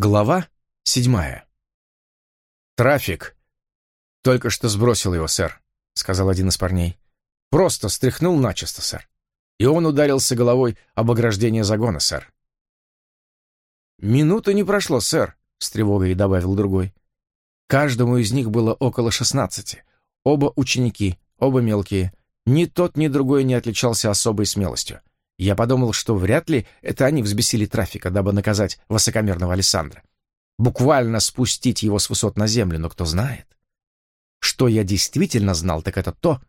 Глава седьмая. «Трафик. Только что сбросил его, сэр», — сказал один из парней. «Просто стряхнул начисто, сэр. И он ударился головой об ограждение загона, сэр». «Минуты не прошло, сэр», — с тревогой добавил другой. Каждому из них было около шестнадцати. Оба ученики, оба мелкие. Ни тот, ни другой не отличался особой смелостью. Я подумал, что вряд ли это они взбесили трафика, дабы наказать высокомерного Александра. Буквально спустить его с высот на землю, но кто знает. Что я действительно знал, так это то,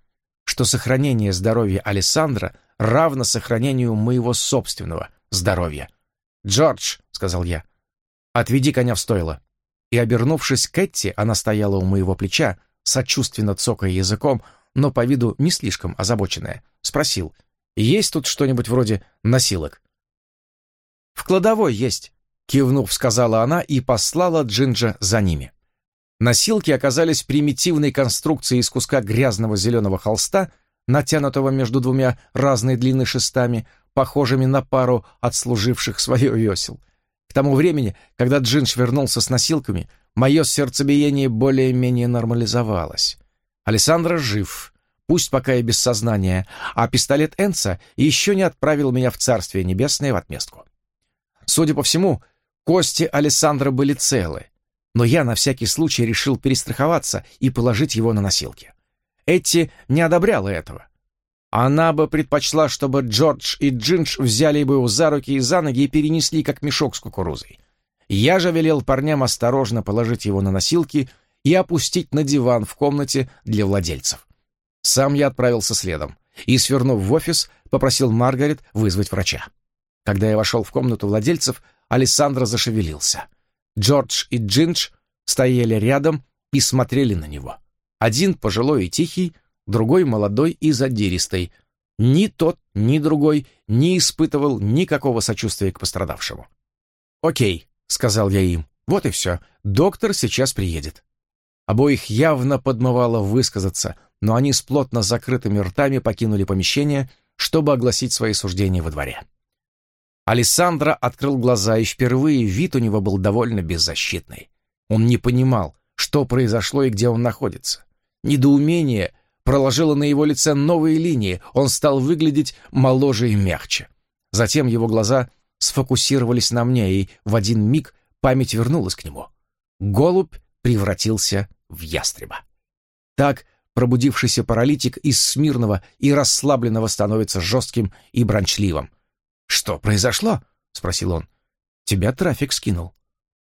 что сохранение здоровья Александра равно сохранению моего собственного здоровья. «Джордж», — сказал я, — «отведи коня в стойло». И, обернувшись к Этти, она стояла у моего плеча, сочувственно цокая языком, но по виду не слишком озабоченная, спросил — есть тут что-нибудь вроде носилок?» «В кладовой есть», — кивнув, сказала она и послала Джинджа за ними. Носилки оказались примитивной конструкцией из куска грязного зеленого холста, натянутого между двумя разной длины шестами, похожими на пару отслуживших свое весел. К тому времени, когда Джиндж вернулся с носилками, мое сердцебиение более-менее нормализовалось. Александра жив, пусть пока и без сознания, а пистолет Энса еще не отправил меня в Царствие Небесное в отместку. Судя по всему, кости Александра были целы, но я на всякий случай решил перестраховаться и положить его на носилки. Этти не одобряла этого. Она бы предпочла, чтобы Джордж и Джиндж взяли бы его за руки и за ноги и перенесли, как мешок с кукурузой. Я же велел парням осторожно положить его на носилки и опустить на диван в комнате для владельцев. Сам я отправился следом и, свернув в офис, попросил Маргарет вызвать врача. Когда я вошел в комнату владельцев, Александра зашевелился. Джордж и Джиндж стояли рядом и смотрели на него. Один пожилой и тихий, другой молодой и задиристый. Ни тот, ни другой не испытывал никакого сочувствия к пострадавшему. «Окей», — сказал я им, — «вот и все. Доктор сейчас приедет». Обоих явно подмывало высказаться — но они с плотно закрытыми ртами покинули помещение, чтобы огласить свои суждения во дворе. Алессандро открыл глаза, и впервые вид у него был довольно беззащитный. Он не понимал, что произошло и где он находится. Недоумение проложило на его лице новые линии, он стал выглядеть моложе и мягче. Затем его глаза сфокусировались на мне, и в один миг память вернулась к нему. Голубь превратился в ястреба. Так пробудившийся паралитик из смирного и расслабленного становится жестким и брончливым. «Что произошло?» — спросил он. «Тебя трафик скинул».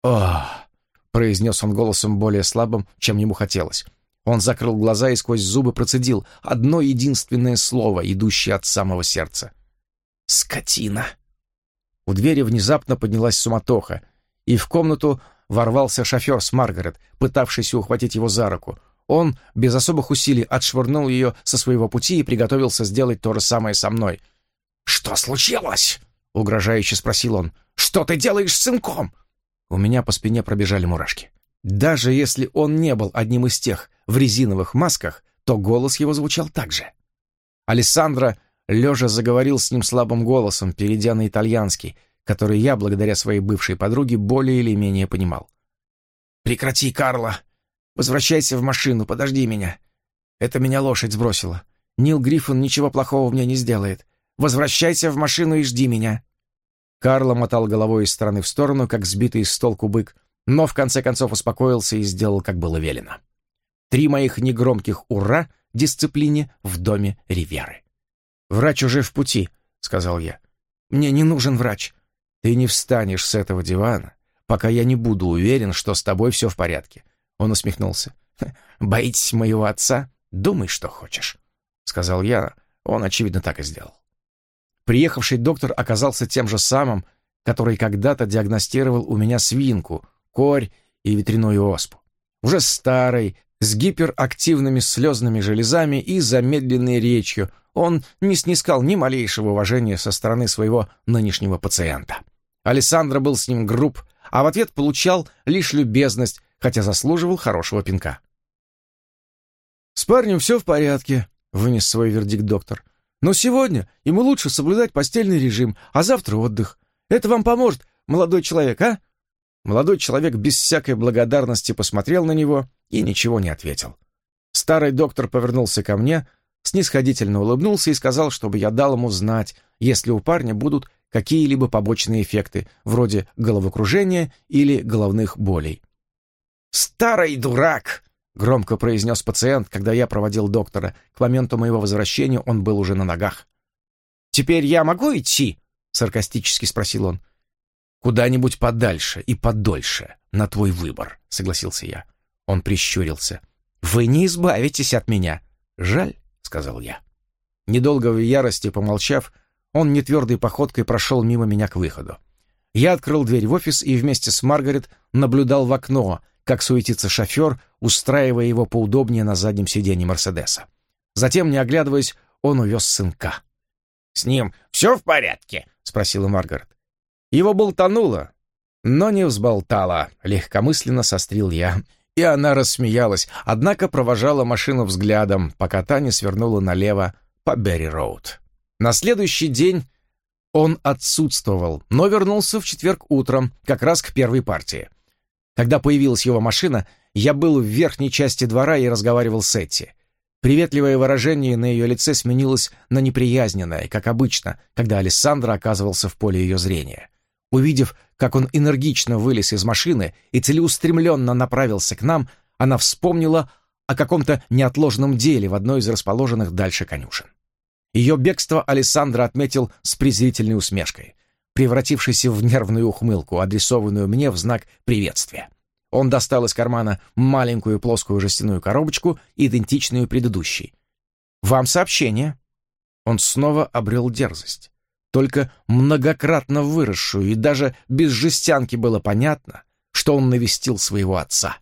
«Ох!» — произнес он голосом более слабым, чем ему хотелось. Он закрыл глаза и сквозь зубы процедил одно единственное слово, идущее от самого сердца. «Скотина!» У двери внезапно поднялась суматоха, и в комнату ворвался шофер с Маргарет, пытавшийся ухватить его за руку. Он без особых усилий отшвырнул ее со своего пути и приготовился сделать то же самое со мной. «Что случилось?» — угрожающе спросил он. «Что ты делаешь с сынком?» У меня по спине пробежали мурашки. Даже если он не был одним из тех в резиновых масках, то голос его звучал так же. Алессандро лежа заговорил с ним слабым голосом, перейдя на итальянский, который я, благодаря своей бывшей подруге, более или менее понимал. «Прекрати, Карло! Возвращайся в машину, подожди меня. Это меня лошадь сбросила. Нил Гриффин ничего плохого мне не сделает. Возвращайся в машину и жди меня». Карло мотал головой из стороны в сторону, как сбитый с толку бык, но в конце концов успокоился и сделал, как было велено. Три моих негромких «Ура!» дисциплине в доме Риверы. «Врач уже в пути», — сказал я. «Мне не нужен врач. Ты не встанешь с этого дивана, пока я не буду уверен, что с тобой все в порядке. Он усмехнулся. «Боитесь моего отца? Думай, что хочешь», — сказал я. Он, очевидно, так и сделал. Приехавший доктор оказался тем же самым, который когда-то диагностировал у меня свинку, корь и ветряную оспу. Уже старый, с гиперактивными слезными железами и замедленной речью, он не снискал ни малейшего уважения со стороны своего нынешнего пациента. Александра был с ним груб, а в ответ получал лишь любезность, хотя заслуживал хорошего пинка. «С парнем все в порядке», — вынес свой вердикт доктор. «Но сегодня ему лучше соблюдать постельный режим, а завтра отдых. Это вам поможет, молодой человек, а?» Молодой человек без всякой благодарности посмотрел на него и ничего не ответил. Старый доктор повернулся ко мне, снисходительно улыбнулся и сказал, чтобы я дал ему знать, если у парня будут какие-либо побочные эффекты, вроде головокружения или головных болей. «Старый дурак!» — громко произнес пациент, когда я проводил доктора. К моменту моего возвращения он был уже на ногах. «Теперь я могу идти?» — саркастически спросил он. «Куда-нибудь подальше и подольше, на твой выбор», — согласился я. Он прищурился. «Вы не избавитесь от меня!» «Жаль», — сказал я. Недолго в ярости помолчав, он нетвердой походкой прошел мимо меня к выходу. Я открыл дверь в офис и вместе с Маргарет наблюдал в окно, как суетится шофер, устраивая его поудобнее на заднем сиденье Мерседеса. Затем, не оглядываясь, он увез сынка. «С ним все в порядке?» — спросила Маргарет. Его болтануло, но не взболтало, легкомысленно сострил я. И она рассмеялась, однако провожала машину взглядом, пока та не свернула налево по Берри-Роуд. На следующий день он отсутствовал, но вернулся в четверг утром, как раз к первой партии. Когда появилась его машина, я был в верхней части двора и разговаривал с Этти. Приветливое выражение на ее лице сменилось на неприязненное, как обычно, когда Алессандро оказывался в поле ее зрения. Увидев, как он энергично вылез из машины и целеустремленно направился к нам, она вспомнила о каком-то неотложном деле в одной из расположенных дальше конюшен. Ее бегство Алессандро отметил с презрительной усмешкой, превратившейся в нервную ухмылку, адресованную мне в знак приветствия. Он достал из кармана маленькую плоскую жестяную коробочку, идентичную предыдущей. «Вам сообщение». Он снова обрел дерзость, только многократно выросшую, и даже без жестянки было понятно, что он навестил своего отца.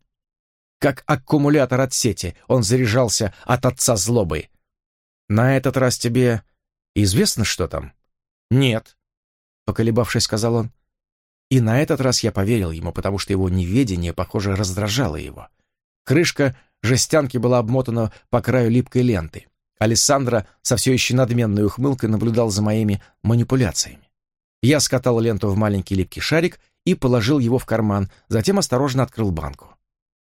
Как аккумулятор от сети, он заряжался от отца злобой. «На этот раз тебе известно, что там?» «Нет», — поколебавшись, сказал он. И на этот раз я поверил ему, потому что его неведение, похоже, раздражало его. Крышка жестянки была обмотана по краю липкой ленты. Алессандро со все еще надменной ухмылкой наблюдал за моими манипуляциями. Я скатал ленту в маленький липкий шарик и положил его в карман, затем осторожно открыл банку.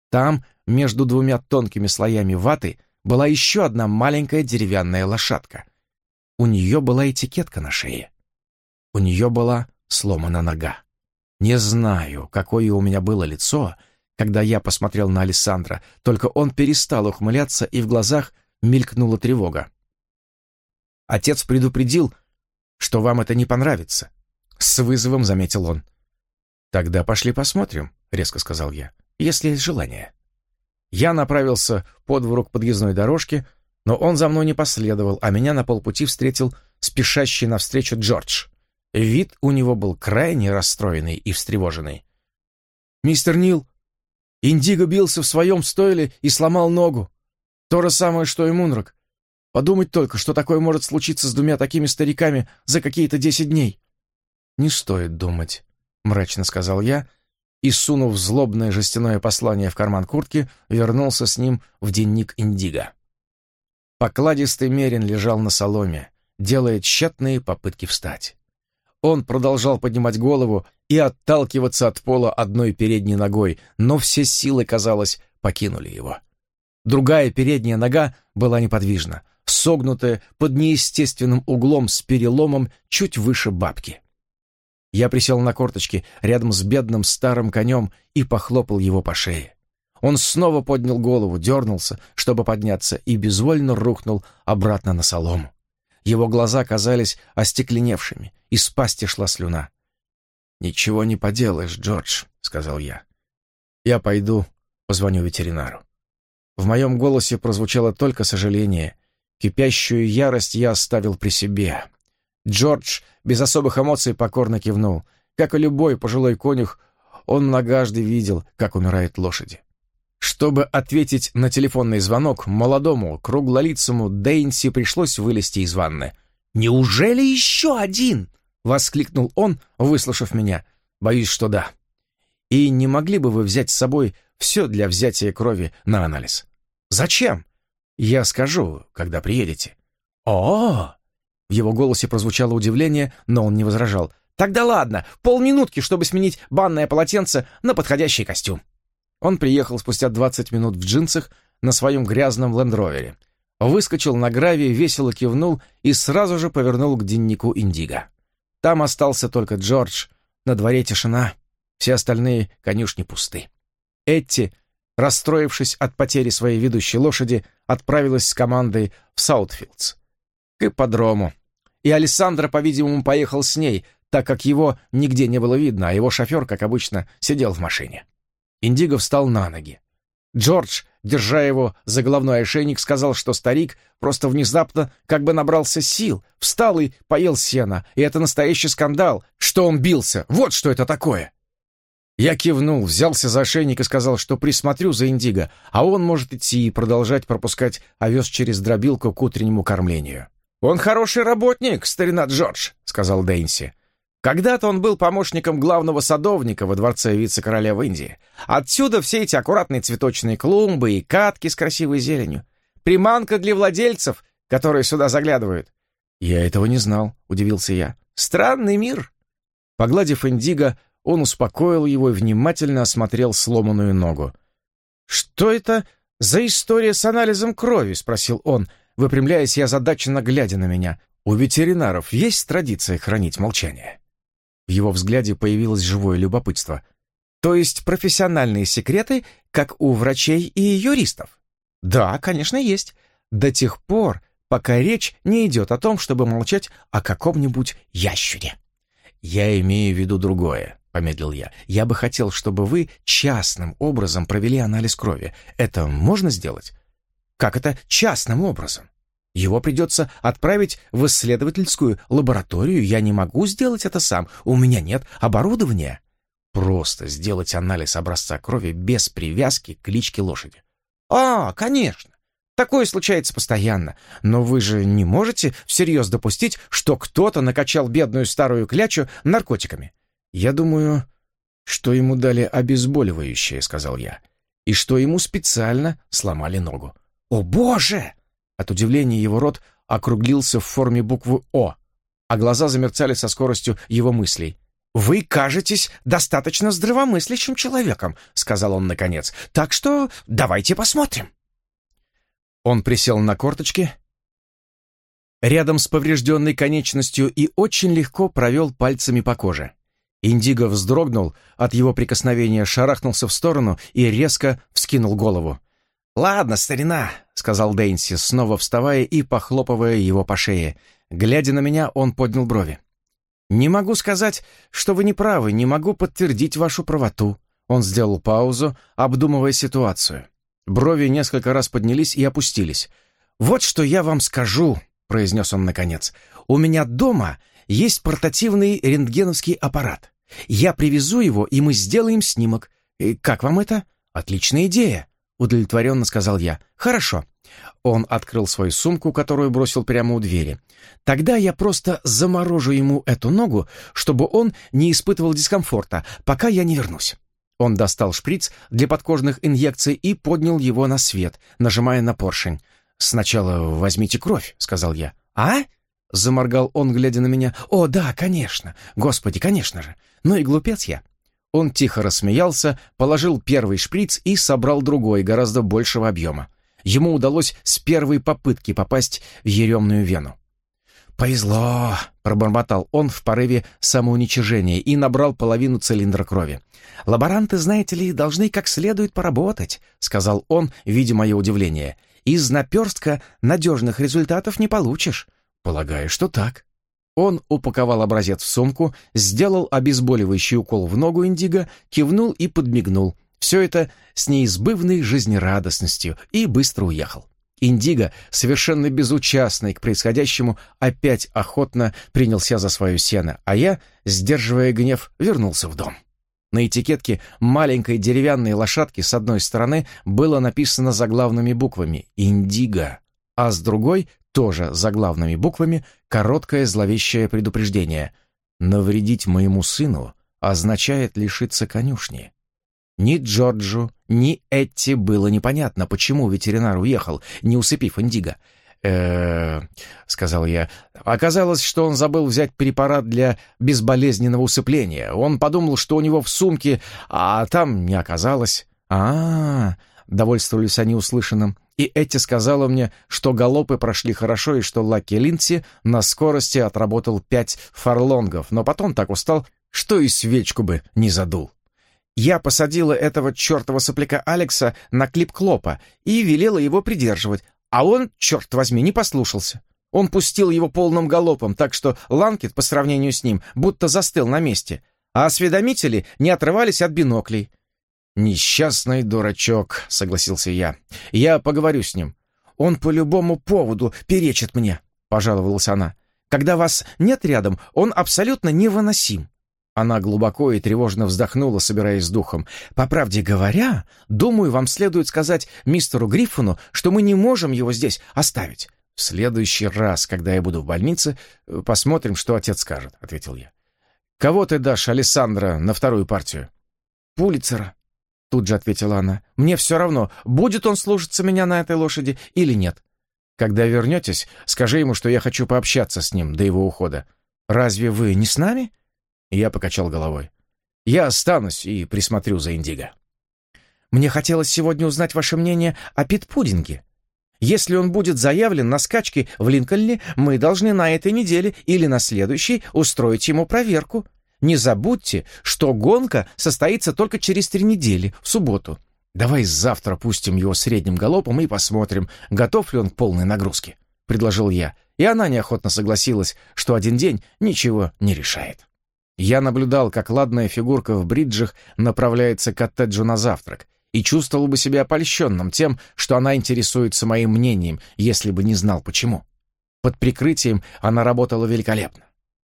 Там, между двумя тонкими слоями ваты, была еще одна маленькая деревянная лошадка. У нее была этикетка на шее. У нее была сломана нога. Не знаю, какое у меня было лицо, когда я посмотрел на Александра, только он перестал ухмыляться, и в глазах мелькнула тревога. «Отец предупредил, что вам это не понравится», — с вызовом заметил он. «Тогда пошли посмотрим», — резко сказал я, — «если есть желание». Я направился по двору к подъездной дорожке, но он за мной не последовал, а меня на полпути встретил спешащий навстречу Джордж. Вид у него был крайне расстроенный и встревоженный. «Мистер Нил, Индиго бился в своем стойле и сломал ногу. То же самое, что и Мунрок. Подумать только, что такое может случиться с двумя такими стариками за какие-то десять дней». «Не стоит думать», — мрачно сказал я, и, сунув злобное жестяное послание в карман куртки, вернулся с ним в денник Индиго. Покладистый Мерин лежал на соломе, делая тщетные попытки встать. Он продолжал поднимать голову и отталкиваться от пола одной передней ногой, но все силы, казалось, покинули его. Другая передняя нога была неподвижна, согнутая под неестественным углом с переломом чуть выше бабки. Я присел на корточки рядом с бедным старым конем и похлопал его по шее. Он снова поднял голову, дернулся, чтобы подняться, и безвольно рухнул обратно на солому. Его глаза казались остекленевшими, из пасти шла слюна. «Ничего не поделаешь, Джордж», — сказал я. «Я пойду, позвоню ветеринару». В моем голосе прозвучало только сожаление. Кипящую ярость я оставил при себе. Джордж без особых эмоций покорно кивнул. Как и любой пожилой конюх, он многожды видел, как умирают лошади. Чтобы ответить на телефонный звонок, молодому, круглолицому Дейнси пришлось вылезти из ванны. «Неужели еще один?» — воскликнул он, выслушав меня. «Боюсь, что да. И не могли бы вы взять с собой все для взятия крови на анализ?» «Зачем?» «Я скажу, когда приедете». «О!» В его голосе прозвучало удивление, но он не возражал. Тогда ладно, полминутки, чтобы сменить банное полотенце на подходящий костюм. Он приехал спустя 20 минут в джинсах на своем грязном лендровере. Выскочил на гравий, весело кивнул и сразу же повернул к дневнику Индиго. Там остался только Джордж, на дворе тишина, все остальные конюшни пусты. Этти, расстроившись от потери своей ведущей лошади, отправилась с командой в Саутфилдс, к ипподрому. И Александра, по-видимому, поехал с ней, так как его нигде не было видно, а его шофер, как обычно, сидел в машине. Индиго встал на ноги. Джордж, держа его за головной ошейник, сказал, что старик просто внезапно как бы набрался сил, встал и поел сено, и это настоящий скандал, что он бился, вот что это такое. Я кивнул, взялся за ошейник и сказал, что присмотрю за Индиго, а он может идти и продолжать пропускать овес через дробилку к утреннему кормлению. «Он хороший работник, старина Джордж», — сказал Дэнси. Когда-то он был помощником главного садовника во дворце вице-короля в Индии. Отсюда все эти аккуратные цветочные клумбы и катки с красивой зеленью. Приманка для владельцев, которые сюда заглядывают. «Я этого не знал», — удивился я. «Странный мир». Погладив Индиго, он успокоил его и внимательно осмотрел сломанную ногу. «Что это за история с анализом крови?» — спросил он, выпрямляясь и озадаченно глядя на меня. «У ветеринаров есть традиция хранить молчание?» В его взгляде появилось живое любопытство. То есть профессиональные секреты, как у врачей и юристов? Да, конечно, есть. До тех пор, пока речь не идет о том, чтобы молчать о каком-нибудь ящере. Я имею в виду другое, помедлил я. Я бы хотел, чтобы вы частным образом провели анализ крови. Это можно сделать? Как это частным образом? Его придется отправить в исследовательскую лабораторию. Я не могу сделать это сам. У меня нет оборудования. Просто сделать анализ образца крови без привязки к кличке лошади. А, конечно. Такое случается постоянно. Но вы же не можете всерьез допустить, что кто-то накачал бедную старую клячу наркотиками. Я думаю, что ему дали обезболивающее, сказал я, и что ему специально сломали ногу. О, боже! От удивления его рот округлился в форме буквы «О», а глаза замерцали со скоростью его мыслей. «Вы кажетесь достаточно здравомыслящим человеком», — сказал он наконец. «Так что давайте посмотрим». Он присел на корточки рядом с поврежденной конечностью и очень легко провел пальцами по коже. Индиго вздрогнул от его прикосновения, шарахнулся в сторону и резко вскинул голову. «Ладно, старина», — сказал Дэнси, снова вставая и похлопывая его по шее. Глядя на меня, он поднял брови. «Не могу сказать, что вы не правы, не могу подтвердить вашу правоту». Он сделал паузу, обдумывая ситуацию. Брови несколько раз поднялись и опустились. «Вот что я вам скажу», — произнес он наконец. «У меня дома есть портативный рентгеновский аппарат. Я привезу его, и мы сделаем снимок. И как вам это? Отличная идея удовлетворенно сказал я. «Хорошо». Он открыл свою сумку, которую бросил прямо у двери. «Тогда я просто заморожу ему эту ногу, чтобы он не испытывал дискомфорта, пока я не вернусь». Он достал шприц для подкожных инъекций и поднял его на свет, нажимая на поршень. «Сначала возьмите кровь», — сказал я. «А?» — заморгал он, глядя на меня. «О, да, конечно. Господи, конечно же. Ну и глупец я. Он тихо рассмеялся, положил первый шприц и собрал другой, гораздо большего объема. Ему удалось с первой попытки попасть в еремную вену. «Повезло!» — пробормотал он в порыве самоуничижения и набрал половину цилиндра крови. «Лаборанты, знаете ли, должны как следует поработать», — сказал он, видя мое удивление. «Из наперстка надежных результатов не получишь». «Полагаю, что так», он упаковал образец в сумку, сделал обезболивающий укол в ногу Индиго, кивнул и подмигнул. Все это с неизбывной жизнерадостностью и быстро уехал. Индиго, совершенно безучастный к происходящему, опять охотно принялся за свою сено, а я, сдерживая гнев, вернулся в дом. На этикетке маленькой деревянной лошадки с одной стороны было написано заглавными буквами «Индиго», а с другой тоже заглавными буквами, короткое зловещее предупреждение. «Навредить моему сыну означает лишиться конюшни». Ни Джорджу, ни Этти было непонятно, почему ветеринар уехал, не усыпив Индиго. э сказал я. Оказалось, что он забыл взять препарат для безболезненного усыпления. Он подумал, что у него в сумке, а там не оказалось. а, -а, -а довольствовались они услышанным. И Эти сказала мне, что галопы прошли хорошо и что Лаки Линдси на скорости отработал пять фарлонгов, но потом так устал, что и свечку бы не задул. Я посадила этого чертова сопляка Алекса на клип Клопа и велела его придерживать, а он, черт возьми, не послушался. Он пустил его полным галопом, так что Ланкет по сравнению с ним будто застыл на месте, а осведомители не отрывались от биноклей. «Несчастный дурачок», — согласился я. «Я поговорю с ним. Он по любому поводу перечит мне», — пожаловалась она. «Когда вас нет рядом, он абсолютно невыносим». Она глубоко и тревожно вздохнула, собираясь с духом. «По правде говоря, думаю, вам следует сказать мистеру Гриффину, что мы не можем его здесь оставить. В следующий раз, когда я буду в больнице, посмотрим, что отец скажет», — ответил я. «Кого ты дашь, Александра, на вторую партию?» «Пулицера», — тут же ответила она. «Мне все равно, будет он слушаться меня на этой лошади или нет. Когда вернетесь, скажи ему, что я хочу пообщаться с ним до его ухода. Разве вы не с нами?» Я покачал головой. «Я останусь и присмотрю за Индиго». «Мне хотелось сегодня узнать ваше мнение о Питпудинге. Если он будет заявлен на скачке в Линкольне, мы должны на этой неделе или на следующей устроить ему проверку. Не забудьте, что гонка состоится только через три недели, в субботу. Давай завтра пустим его средним галопом и посмотрим, готов ли он к полной нагрузке», — предложил я, и она неохотно согласилась, что один день ничего не решает. Я наблюдал, как ладная фигурка в бриджах направляется к коттеджу на завтрак, и чувствовал бы себя опольщенным тем, что она интересуется моим мнением, если бы не знал почему. Под прикрытием она работала великолепно.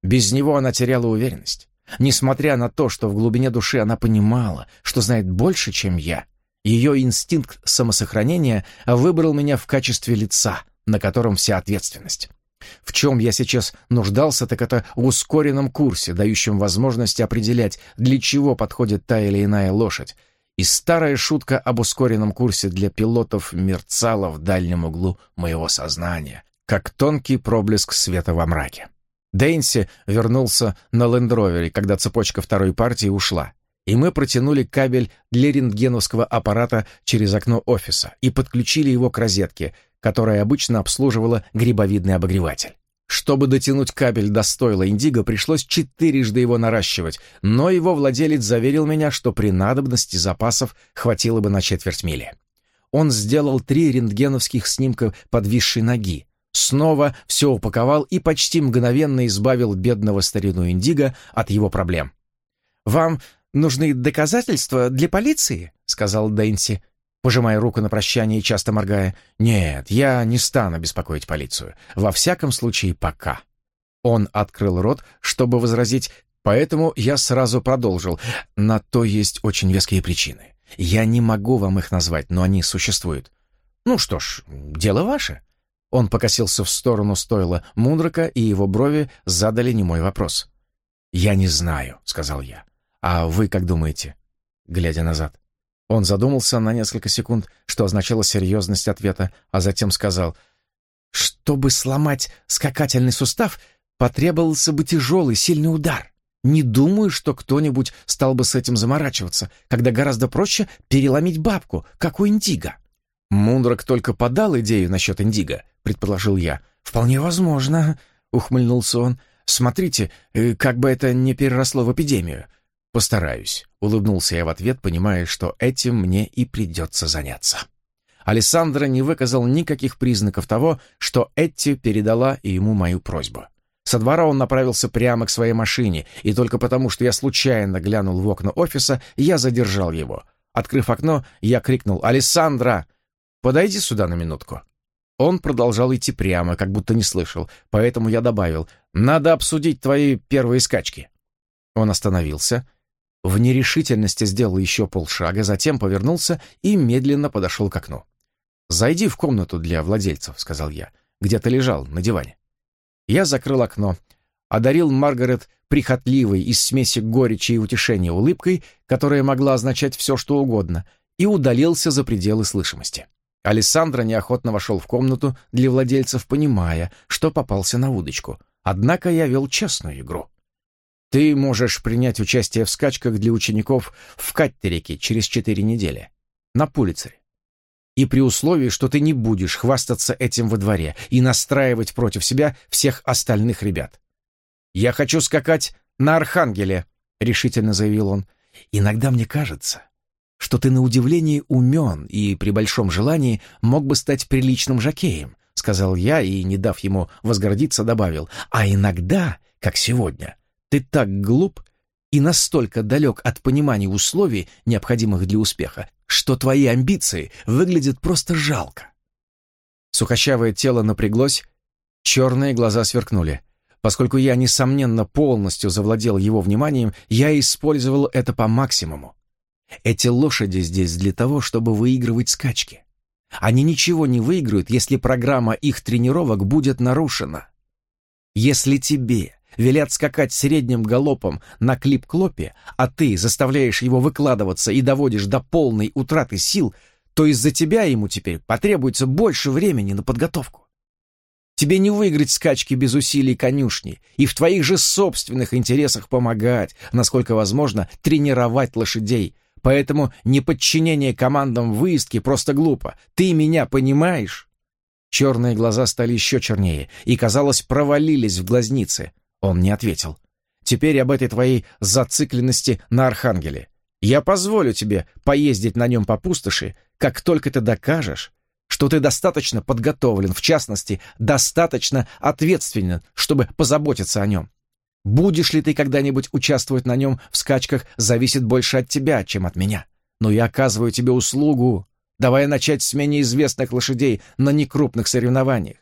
Без него она теряла уверенность. Несмотря на то, что в глубине души она понимала, что знает больше, чем я, ее инстинкт самосохранения выбрал меня в качестве лица, на котором вся ответственность. В чем я сейчас нуждался, так это в ускоренном курсе, дающем возможность определять, для чего подходит та или иная лошадь. И старая шутка об ускоренном курсе для пилотов мерцала в дальнем углу моего сознания, как тонкий проблеск света во мраке. Дэнси вернулся на лендровере, когда цепочка второй партии ушла, и мы протянули кабель для рентгеновского аппарата через окно офиса и подключили его к розетке — которая обычно обслуживала грибовидный обогреватель. Чтобы дотянуть кабель до стойла Индиго, пришлось четырежды его наращивать, но его владелец заверил меня, что при надобности запасов хватило бы на четверть мили. Он сделал три рентгеновских снимка подвисшей ноги, снова все упаковал и почти мгновенно избавил бедного старину Индиго от его проблем. «Вам нужны доказательства для полиции?» — сказал Дэнси пожимая руку на прощание и часто моргая. «Нет, я не стану беспокоить полицию. Во всяком случае, пока». Он открыл рот, чтобы возразить, поэтому я сразу продолжил. На то есть очень веские причины. Я не могу вам их назвать, но они существуют. Ну что ж, дело ваше. Он покосился в сторону стойла Мудрока, и его брови задали немой вопрос. «Я не знаю», — сказал я. «А вы как думаете?» Глядя назад. Он задумался на несколько секунд, что означало серьезность ответа, а затем сказал, «Чтобы сломать скакательный сустав, потребовался бы тяжелый, сильный удар. Не думаю, что кто-нибудь стал бы с этим заморачиваться, когда гораздо проще переломить бабку, как у Индиго». «Мундрак только подал идею насчет Индиго», — предположил я. «Вполне возможно», — ухмыльнулся он. «Смотрите, э, как бы это не переросло в эпидемию. «Постараюсь», — улыбнулся я в ответ, понимая, что этим мне и придется заняться. Александра не выказал никаких признаков того, что Этти передала ему мою просьбу. Со двора он направился прямо к своей машине, и только потому, что я случайно глянул в окна офиса, я задержал его. Открыв окно, я крикнул «Александра, подойди сюда на минутку». Он продолжал идти прямо, как будто не слышал, поэтому я добавил «Надо обсудить твои первые скачки». Он остановился, в нерешительности сделал еще полшага, затем повернулся и медленно подошел к окну. «Зайди в комнату для владельцев», — сказал я. «Где ты лежал, на диване». Я закрыл окно, одарил Маргарет прихотливой из смеси горечи и утешения улыбкой, которая могла означать все, что угодно, и удалился за пределы слышимости. Алессандро неохотно вошел в комнату для владельцев, понимая, что попался на удочку. Однако я вел честную игру. Ты можешь принять участие в скачках для учеников в Каттерике через четыре недели. На Пулицере. И при условии, что ты не будешь хвастаться этим во дворе и настраивать против себя всех остальных ребят. «Я хочу скакать на Архангеле», — решительно заявил он. «Иногда мне кажется, что ты на удивление умен и при большом желании мог бы стать приличным жокеем», — сказал я и, не дав ему возгордиться, добавил. «А иногда, как сегодня, ты так глуп и настолько далек от понимания условий, необходимых для успеха, что твои амбиции выглядят просто жалко». Сухощавое тело напряглось, черные глаза сверкнули. Поскольку я, несомненно, полностью завладел его вниманием, я использовал это по максимуму. Эти лошади здесь для того, чтобы выигрывать скачки. Они ничего не выиграют, если программа их тренировок будет нарушена. Если тебе велят скакать средним галопом на клип-клопе, а ты заставляешь его выкладываться и доводишь до полной утраты сил, то из-за тебя ему теперь потребуется больше времени на подготовку. Тебе не выиграть скачки без усилий конюшни, и в твоих же собственных интересах помогать, насколько возможно, тренировать лошадей. Поэтому неподчинение командам выездки просто глупо. Ты меня понимаешь?» Черные глаза стали еще чернее и, казалось, провалились в глазницы. Он не ответил. «Теперь об этой твоей зацикленности на Архангеле. Я позволю тебе поездить на нем по пустоши, как только ты докажешь, что ты достаточно подготовлен, в частности, достаточно ответственен, чтобы позаботиться о нем. Будешь ли ты когда-нибудь участвовать на нем в скачках, зависит больше от тебя, чем от меня. Но я оказываю тебе услугу, давая начать с менее известных лошадей на некрупных соревнованиях.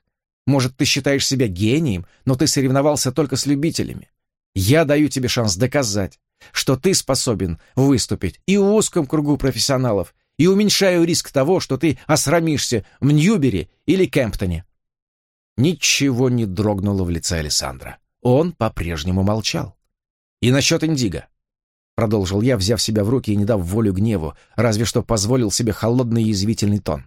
Может, ты считаешь себя гением, но ты соревновался только с любителями. Я даю тебе шанс доказать, что ты способен выступить и в узком кругу профессионалов, и уменьшаю риск того, что ты осрамишься в Ньюбери или Кемптоне». Ничего не дрогнуло в лице Александра. Он по-прежнему молчал. «И насчет Индиго?» Продолжил я, взяв себя в руки и не дав волю гневу, разве что позволил себе холодный и язвительный тон.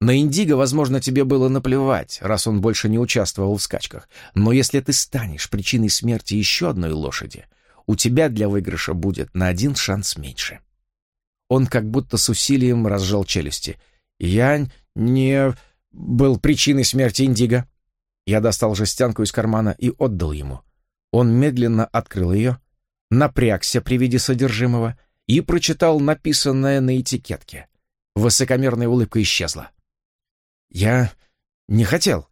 На Индиго, возможно, тебе было наплевать, раз он больше не участвовал в скачках. Но если ты станешь причиной смерти еще одной лошади, у тебя для выигрыша будет на один шанс меньше. Он как будто с усилием разжал челюсти. «Я не был причиной смерти Индиго». Я достал жестянку из кармана и отдал ему. Он медленно открыл ее, напрягся при виде содержимого и прочитал написанное на этикетке. Высокомерная улыбка исчезла. «Я не хотел.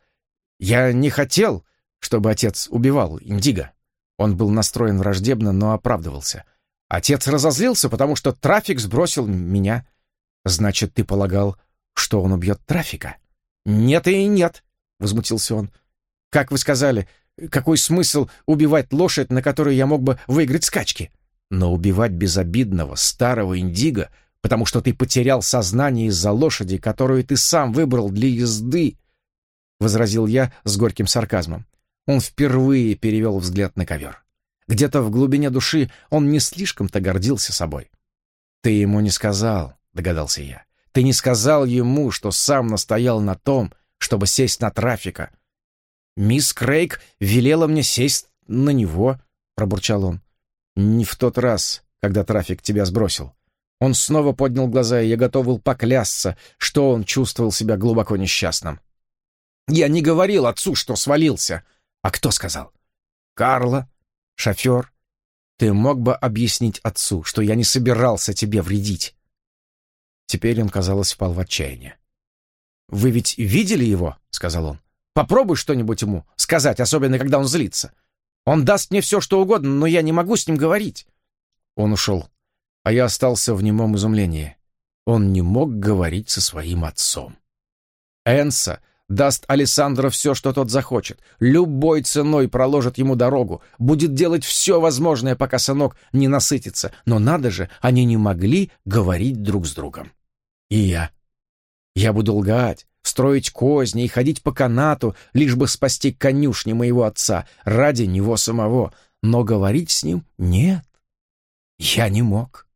Я не хотел, чтобы отец убивал Индиго». Он был настроен враждебно, но оправдывался — Отец разозлился, потому что трафик сбросил меня. Значит, ты полагал, что он убьет трафика? Нет и нет, возмутился он. Как вы сказали, какой смысл убивать лошадь, на которой я мог бы выиграть скачки? Но убивать безобидного старого индиго, потому что ты потерял сознание из-за лошади, которую ты сам выбрал для езды, возразил я с горьким сарказмом. Он впервые перевел взгляд на ковер. Где-то в глубине души он не слишком-то гордился собой. «Ты ему не сказал», — догадался я. «Ты не сказал ему, что сам настоял на том, чтобы сесть на трафика». «Мисс Крейг велела мне сесть на него», — пробурчал он. «Не в тот раз, когда трафик тебя сбросил». Он снова поднял глаза, и я готов был поклясться, что он чувствовал себя глубоко несчастным. «Я не говорил отцу, что свалился». «А кто сказал?» «Карла», шофер, ты мог бы объяснить отцу, что я не собирался тебе вредить?» Теперь он, казалось, впал в отчаяние. «Вы ведь видели его?» — сказал он. «Попробуй что-нибудь ему сказать, особенно когда он злится. Он даст мне все, что угодно, но я не могу с ним говорить». Он ушел, а я остался в немом изумлении. Он не мог говорить со своим отцом. Энса даст Александру все, что тот захочет, любой ценой проложит ему дорогу, будет делать все возможное, пока сынок не насытится. Но надо же, они не могли говорить друг с другом. И я. Я буду лгать, строить козни и ходить по канату, лишь бы спасти конюшни моего отца ради него самого. Но говорить с ним нет. Я не мог.